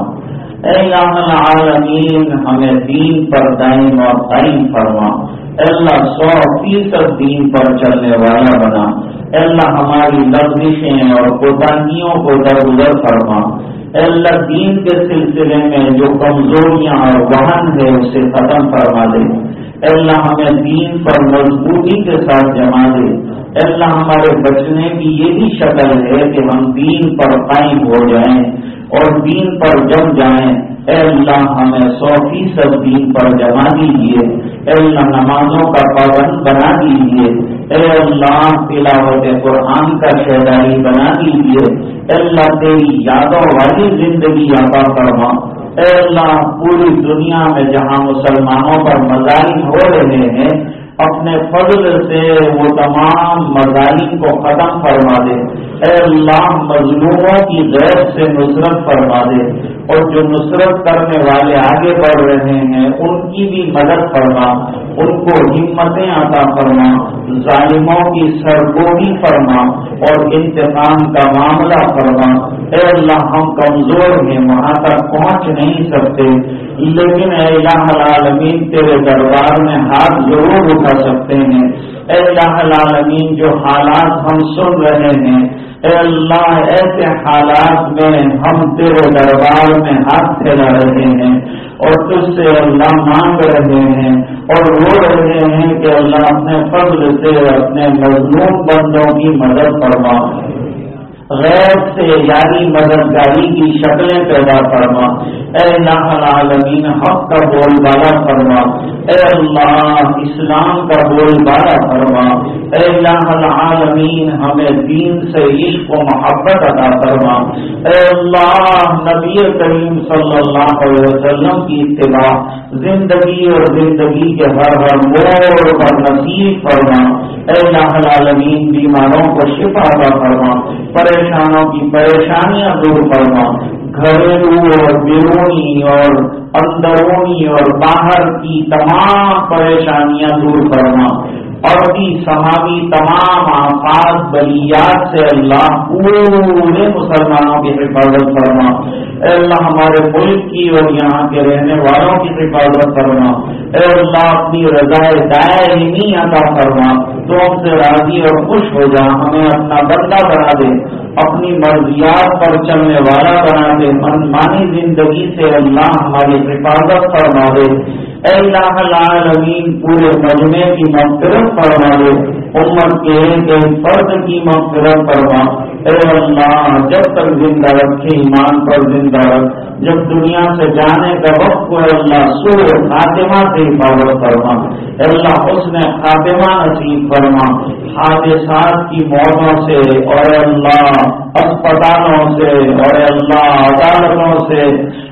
اے اللہ العالمین، ہمیں دین پر دائم اور قائم فرما۔ اے اللہ، سو فیصد دین پر چلنے والا بنا۔ اللہ ہماری لفظیں اور قربانیوں کو درگزر فرما۔ اے اللہ، دین کے سلسلے میں جو کمزوریاں اور وہن ہے اسے ختم فرما دے۔ اے اللہ، ہمیں دین پر مضبوطی کے ساتھ جما دے۔ اے اللہ، ہمارے بچنے کی یہ بھی شکل ہے کہ ہم دین پر قائم ہو جائیں اور دین پر جم جائیں۔ اے اللہ، ہمیں سو فیصد دین پر جما دیجیے اے اللہ، نمازوں کا پابند بنا دیجیے اے اللہ، تلاوت قرآن کا شہداری بنا دیجیے۔ اللہ، تیری یادوں والی زندگی عطا فرما۔ اے اللہ، پوری دنیا میں جہاں مسلمانوں پر مظاہر ہو رہے ہیں، اپنے فضل سے وہ تمام مظاہر کو ختم فرما دے۔ اے اللہ، مظلوموں کی غیر سے نصرت فرما دے۔ اور جو نصرت کرنے والے آگے بڑھ رہے ہیں، ان کی بھی مدد فرما، ان کو ہمتیں عطا فرما، ظالموں کی سرگوہی فرما اور انتقام کا معاملہ فرما۔ اے اللہ، ہم کمزور ہیں، وہاں تک پہنچ نہیں سکتے، لیکن اے الہ العالمین، تیرے دربار میں ہاتھ ضرور اٹھا سکتے ہیں۔ اے الہ العالمین، جو حالات ہم سن رہے ہیں اے اللہ، ایسے حالات میں ہم تیرے دربار میں ہاتھ پھیلا رہے ہیں اور تجھ سے اللہ مانگ رہے ہیں اور رو رہے ہیں کہ اللہ اپنے فضل سے اپنے مضمون بندوں کی مدد فرما غیر سے یعنی مددگاری کی شکلیں پیدا فرما۔ اے العالمین، حق کا بول بالا فرما۔ اے اللہ، اسلام کا بول بالا فرما۔ اے العالمین، ہمیں دین سے عشق و محبت ادا فرما۔ اے اللہ نبی کریم صلی اللہ علیہ وسلم کی اتباع زندگی اور زندگی کے ہر ہر موڑ پر نصیب فرما۔ اے اللہ العالمین، بیماروں کو شفا ادا فرما۔ پریشانوں کی پریشانیاں دور کرنا گھریلو اور بیرونی اور اندرونی اور باہر کی تمام پریشانیاں دور کرنا اور کی صحابی تمام آفات بلیات سے اللہ پورے مسلمانوں کی حفاظت کرنا اے اللہ ہمارے ملک کی اور یہاں کے رہنے والوں کی حفاظت کرنا اے اللہ اپنی رضا دائمی عطا کرنا تو ہم سے راضی اور خوش ہو جا، ہمیں اپنا بندہ بنا دے، اپنی مرضیات پر چلنے والا بنا دے، منمانی زندگی سے اللہ ہماری حفاظت فرما دے۔ اے اللہ العالمین، پورے مجمع کی مغفرت فرما دے۔ امت کے ایک فرد کی مغفرت فرما۔ اے اللہ، جب تک زندہ رکھے، ایمان پر زندہ رکھ۔ جب دنیا سے جانے کا وقت کو اللہ سور خاتمہ سے حفاظت فرما۔ اے اللہ اس نے خاتمہ نصیب فرما۔ حادثات کی موتوں سے، اور اللہ، اسپتالوں سے، اور اللہ، عدالتوں سے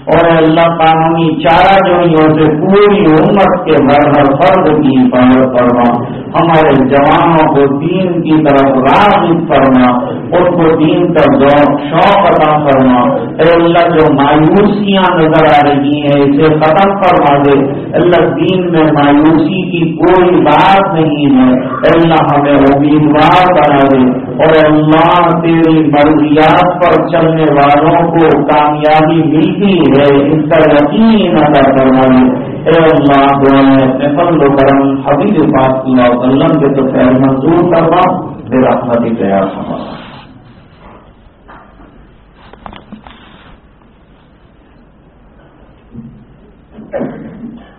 اور اللہ قانونی چارہ جوڑیوں سے پوری امت کے ہر ہر فرد کی حفاظت فرما۔ ہمارے جوانوں کو دین کی طرف راغب فرما، ان کو دین کا ذوق، شوق عطا فرما۔ اے اللہ جو مایوسیاں نظر آ رہی ہیں، اسے ختم فرما دے۔ اللہ دین میں مایوسی کی کوئی بات نہیں ہے۔ اللہ ہمیں امیدوار بنا دے۔ اور اللہ تیری مرضیات پر چلنے والوں کو کامیابی ملتی ہے، اس کا یقین ادا کرنا اے اللہ، دعائیں اپنے فضل و کرم حبیب پاک صلی اللہ علیہ وسلم کے تو خیر منظور کروا پھر اپنا بھی تیار فرما۔ ہم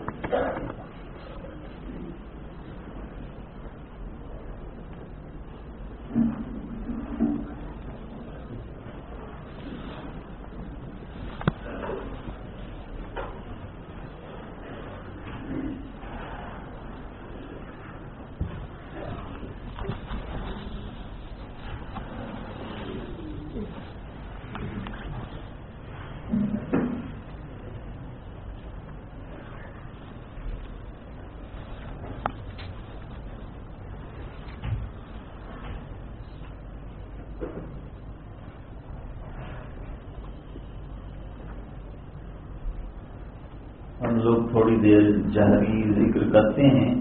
لوگ تھوڑی دیر جہری ذکر کرتے ہیں،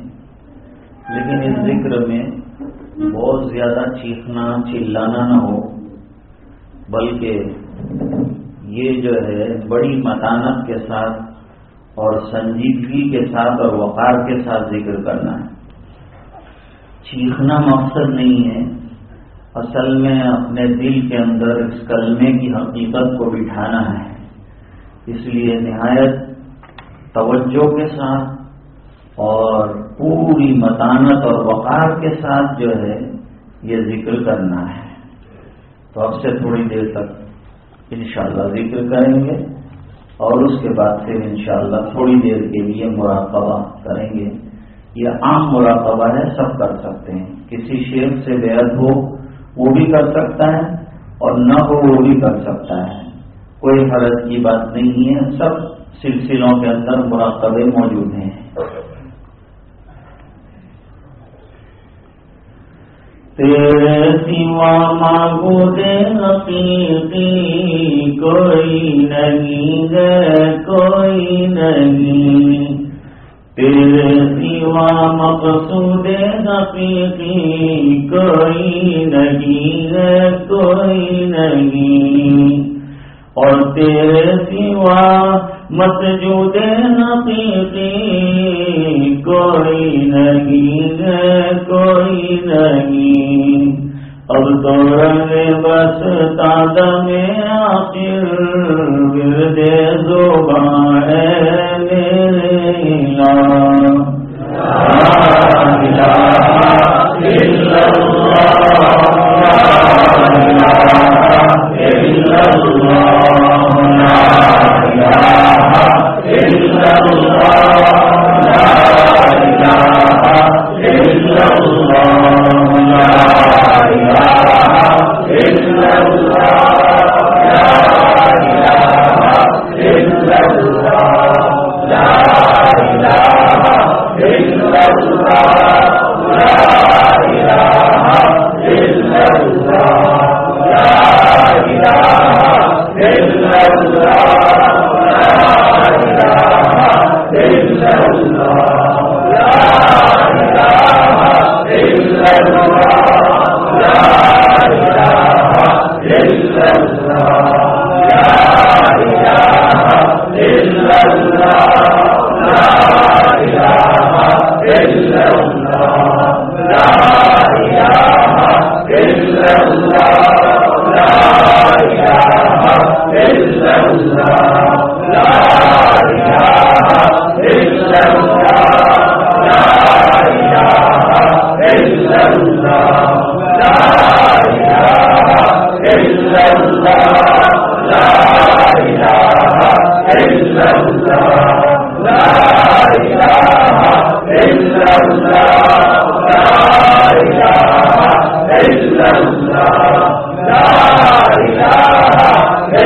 لیکن اس ذکر میں بہت زیادہ چیخنا، چلانا نہ ہو، بلکہ یہ جو ہے بڑی متانت کے ساتھ اور سنجیدگی کے ساتھ اور وقار کے ساتھ ذکر کرنا ہے۔ چیخنا مقصد نہیں ہے، اصل میں اپنے دل کے اندر اس کلمے کی حقیقت کو بٹھانا ہے۔ اس لیے نہایت توجہ کے ساتھ اور پوری متانت اور وقار کے ساتھ جو ہے یہ ذکر کرنا ہے۔ تو اب سے تھوڑی دیر تک انشاءاللہ ذکر کریں گے اور اس کے بعد پھر انشاءاللہ تھوڑی دیر کے لیے مراقبہ کریں گے۔ یہ عام مراقبہ ہے، سب کر سکتے ہیں۔ کسی شیر سے بیعت ہو، وہ بھی کر سکتا ہے اور نہ ہو، وہ بھی کر سکتا ہے۔ کوئی حرض کی بات نہیں ہے، سب سلسلوں کے اندر مراقبے موجود ہیں۔ تیرے سوا مانگو دے حقیقی کوئی نہیں، ہے کوئی نہیں۔ تیرے سوا مقصود حقیقی کوئی نہیں، ہے کوئی نہیں۔ اور تیرے سوا مسجود حقیقی کوئی نہیں ہے، کوئی نہیں۔ اب تو رنگ بس تادم آخر، ورد زبان میرے لا إلا الله اللہ۔ illallah, la ilaha illallah. اللہ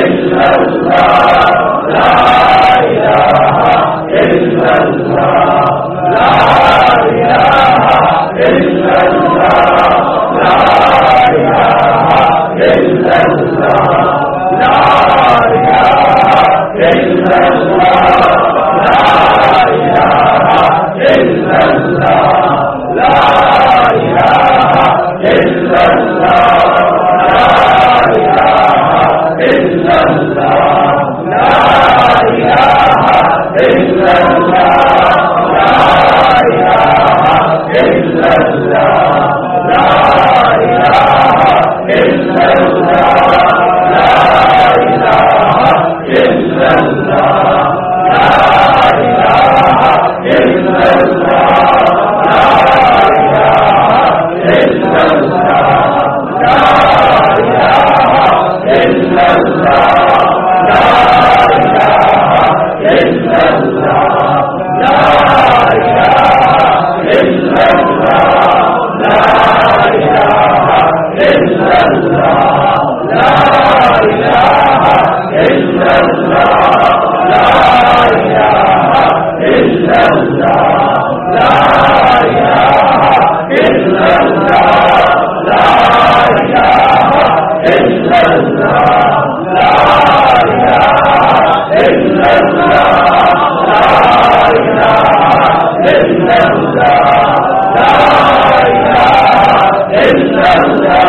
اللہ اللہ إلا الله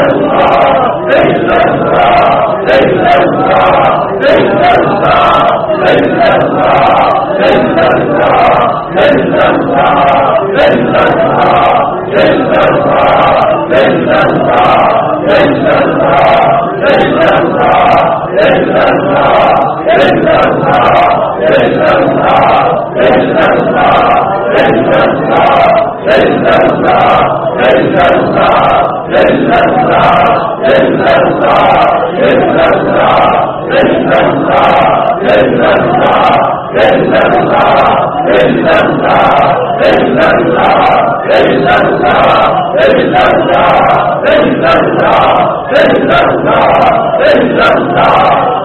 اللہ ليس الساعة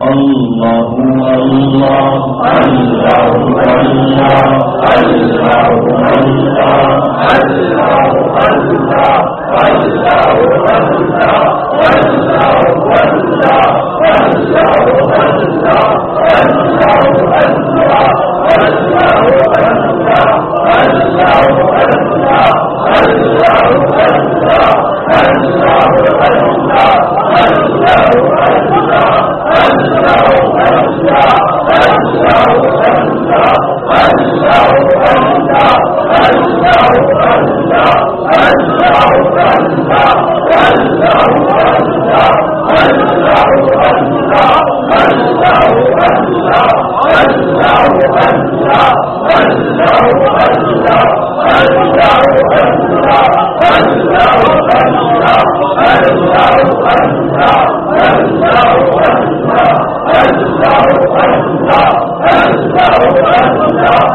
اللہ اللہ الله الله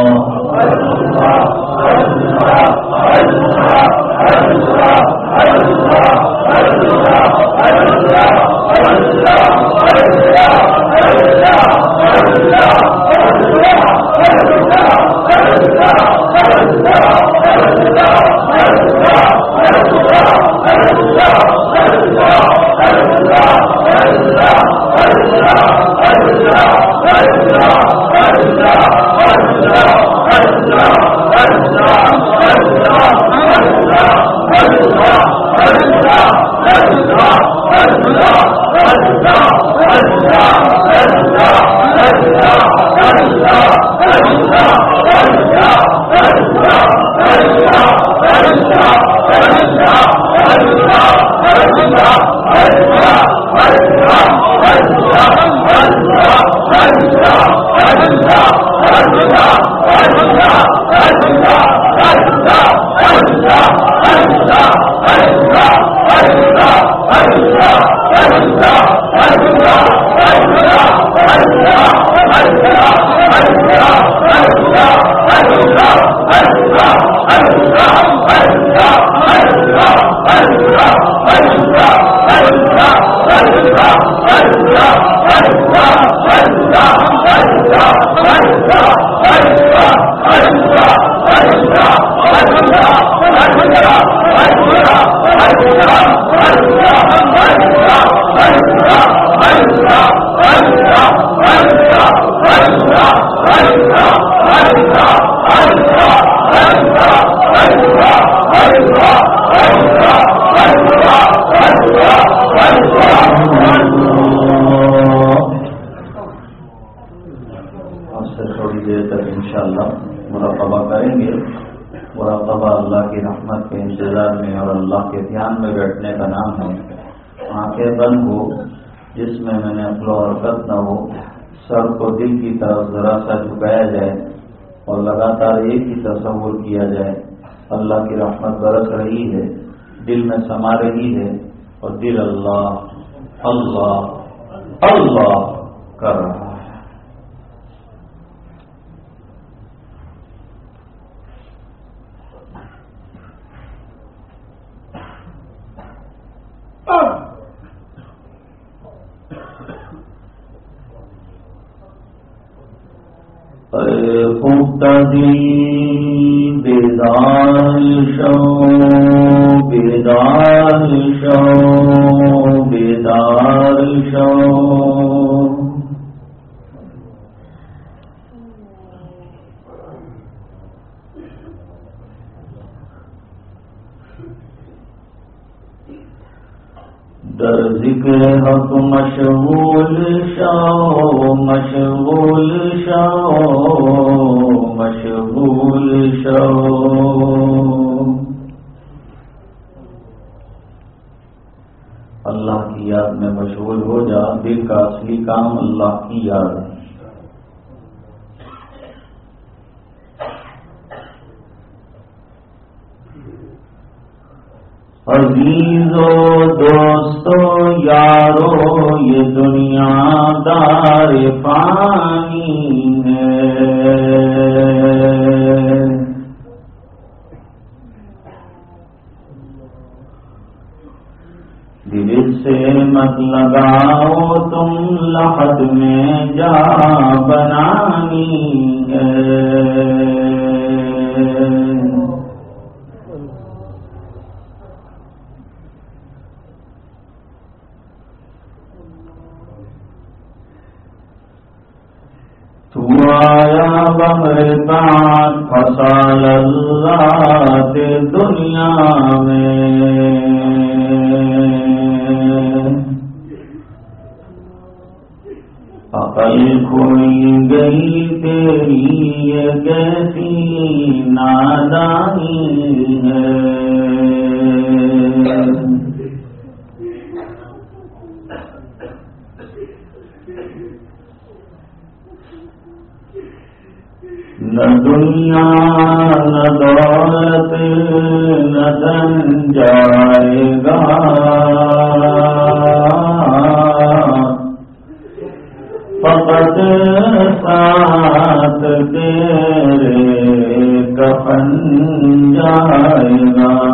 اللہ Oh, my God. Oh, my God. ہر کا نام ہے۔ آنکھیں بند ہو، جس میں میں نے اپلو حرکت نہ ہو، سر کو دل کی طرف ذرا سا جھکایا جائے اور لگاتار ایک ہی تصور کیا جائے۔ اللہ کی رحمت برس رہی ہے، دل میں سما رہی ہے اور دل اللہ اللہ اللہ کر رہا ہے بیدار شو بیدار شو بیدار شو در ذکر حق مشغول شو مشغول شو مشغول شو اللہ کی یاد میں مشغول ہو جا، دل کا اصلی کام اللہ کی یاد ہے۔ عزیزو دوستو یارو، یہ دنیا دار پانی ہے۔ دل سے مت لگاؤ، تم لحد میں جا بنانی ہے۔ آیا فصال اللہ دنیا میں عقل کھوئی گئی تیری یہ کیسی نادانی ہے نہ دنیا نہ دولت نہ دن جائے گا۔ فقط ساتھ تیرے کفن جائے گا۔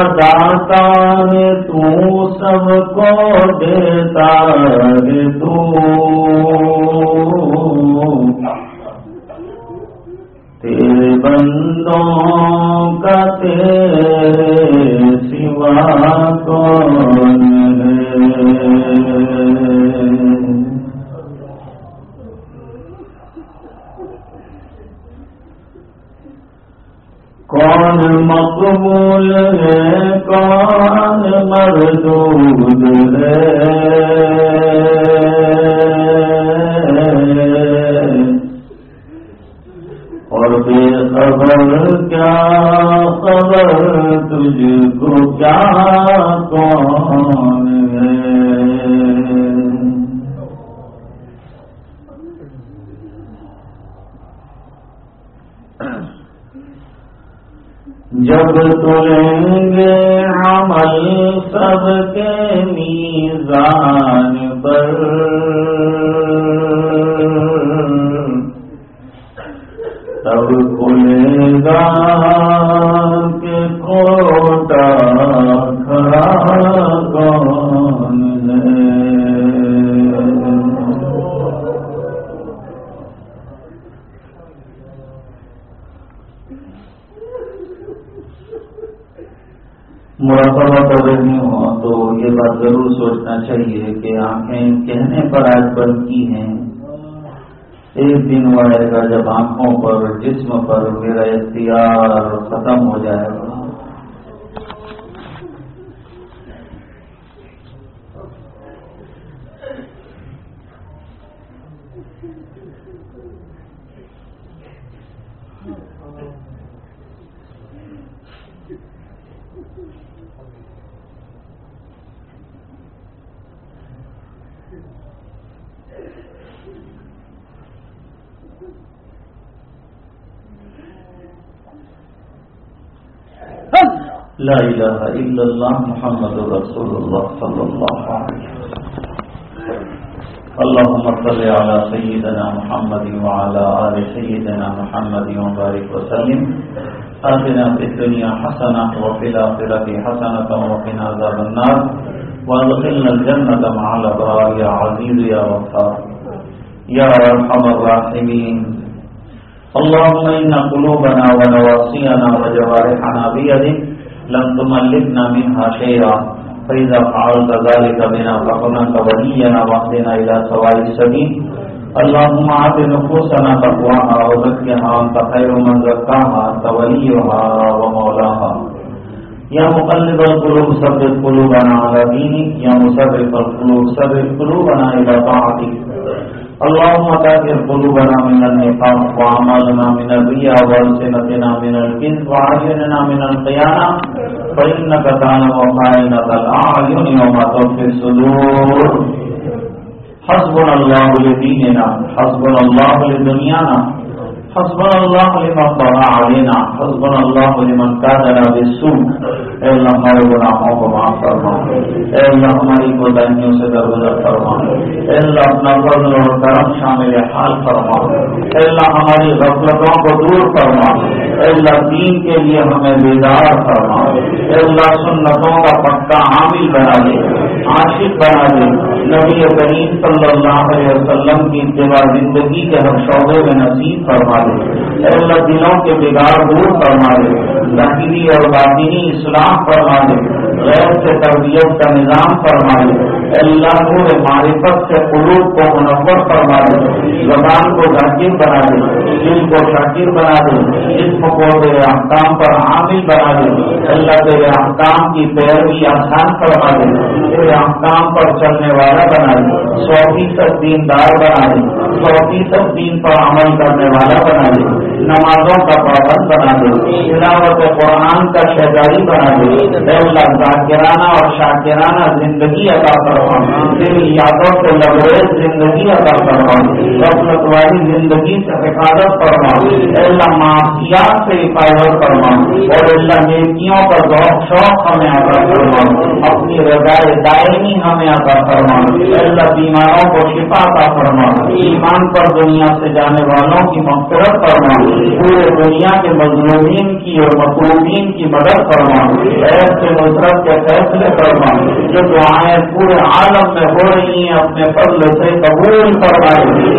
سب کے میزان پر جب آنکھوں پر جسم پر میرا اختیار ختم ہو جائے گا لا الہ الا اللہ محمد رسول اللہ صلی اللہ علیہ وسلم. اللهم صل على سيدنا محمد وعلى آل سيدنا محمد وبارك وسلم. آتنا في الدنيا حسنة وفي الآخرة حسنة وقنا عذاب النار. وادخلنا الجنة مع الأبرار يا عزيز يا غفار يا أرحم الراحمين. اللهم إن قلوبنا ونواصينا وجوارحنا بيدك لم تملكنا منها شيئا فإذا فعلت ذلك بنا فكنك ولينا واهدنا إلى سواء السبيل. اللهم آت نفوسنا تقواها وزكها أنت خير من زكاها، أنت وليها ومولاها. يا مقلب القلوب ثبت قلوبنا على دينك. يا مصرف القلوب ثبت قلوبنا إلى طاعتك. اللهم طهر قلوبنا من النفاق وأعمالنا من الرياء وألسنتنا من الكذب وأعيننا من الخيانة. فإنك تعلم خائنة الأعين وما تخفي الصدور. حسبنا الله لديننا، حسبنا الله لدنيانا. حسبنا اللہ لمن بغا علینا حسبنا اللہ لمن قادنا بالسوء. اے اللہ ہمارے گناہوں کو معاف فرما۔ اے اللہ ہماری کوتاہیوں سے درگزر فرما۔ اے اللہ اپنا فضل اور کرم شامل حال فرما۔ اے اللہ ہماری غفلتوں کو دور فرما۔ اے اللہ دین کے لیے ہمیں بیدار فرما۔ اے اللہ سنتوں کا پکا عامل بنا دے۔ عاشق بنا دے نبی کریم صلی اللہ علیہ وسلم کی اتباع زندگی کے ہر شعبے میں نصیب فرما دے۔ اللہ دلوں کے بگاڑ دور فرما دے۔ ظاہری اور باطنی اسلام فرما دے۔ غیر سے تربیت کا نظام فرما دے۔ اللہ نور معرفت سے قلوب کو منور فرما دے۔ زبان کو ذاکر بنا دے۔ دل کو شاکر بنا دے۔ جسم کو تیرے احکام پر عامل بنا دے۔ اللہ تیرے احکام کی پیروی آسان فرما دے۔ تیرے احکام پر چلنے والا بنا دے سو فیصد دیندار بنا دے سو فیصد دین پر عمل کرنے والا بنا دے نمازوں کا پابند بنا دے تلاوت قرآن کا شہزادی بنا دے اللہ ذاکرانہ اور شاکرانہ زندگی عطا کروا تیری یادوں سے لبریز زندگی عطا کروا غفلت والی زندگی سے حفاظت فرما اللہ معافیات سے حفاظت فرما اور اللہ نیکیوں کا ذوق شوق ہمیں عطا فرما اپنی رضا دائمی ہمیں عطا فرما اللہ بیماروں کو شفا عطا فرما ایمان پر دنیا سے جانے والوں کی مغفرت فرما پورے دنیا کے مظلومین کی اور مقروبین کی مدد فرما ایسے نصرت کے فیصلے فرما جو دعائیں پورے عالم میں ہو رہی ہیں، اپنے فضل سے قبول فرمائے۔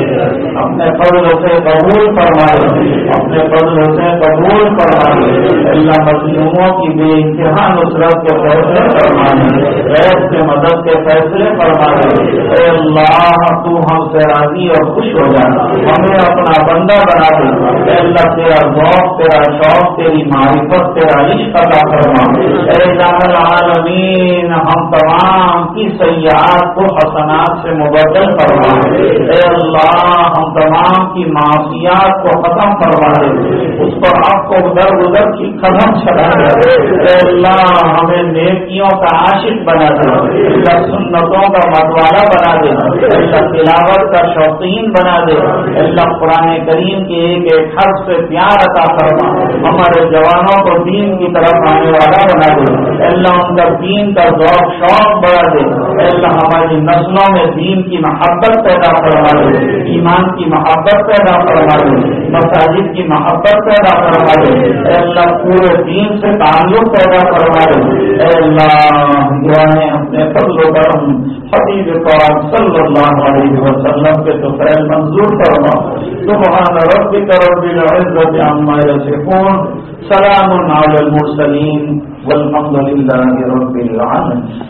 اپنے فضل سے قبول فرمائے۔ اپنے فضل سے قبول فرمائے۔ اللہ مظلوموں کی بے انتہا نصرت کے فیصلے فرمائے غیر سے مدد کے فیصلے فرمائے اے اللہ، تو ہم سے راضی اور خوش ہو جانا ہمیں اپنا بندہ بنا دے۔ اے اللہ، تیرا ذوق، تیرا شوق، تیری معرفت، تیرا عشق عطا فرما۔ اے العالمین، ہم تمام کی سیاحت کو حسنات سے مبدل فرما۔ اے اللہ، ہم تمام کی معافیات کو ختم کروا دے۔ اس پر آپ کو ادھر ادھر کی قدم چلا دے۔ اے اللہ، ہمیں نیکیوں کا عاشق بنا دے۔ سب سنتوں کا متوالا بنا دے اللہ تلاوت کا شوقین بنا دے۔ اللہ قرآن کریم کے ایک ایک حرف سے پیار عطا فرما۔ ہمارے جوانوں کو دین کی طرف آنے والا بنا دے۔ اللہ ان کا دین کا ذوق شوق بڑھا دے۔ اے اللہ ہماری نسلوں میں دین کی محبت پیدا کروا دے، ایمان کی محبت پیدا کروا دے، مساجد کی محبت پیدا کروا دے۔ اے اللہ، پورے دین سے تعلق پیدا کروا دے۔ اے اللہ دعائیں اپنے فضل و کرم حبیب پاک صلی اللہ علیہ وسلم کے تو خیر منظور کروا سبحان ربک رب العزت عما یصفون۔ سلام علی المرسلین۔ والحمد للہ رب العالمین۔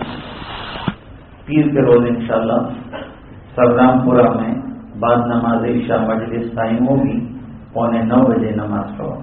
پیر کے روز انشاءاللہ سرگام پورہ میں بعد نماز عشاء مجلس ٹائم ہوگی، پونے نو بجے نماز پڑھو۔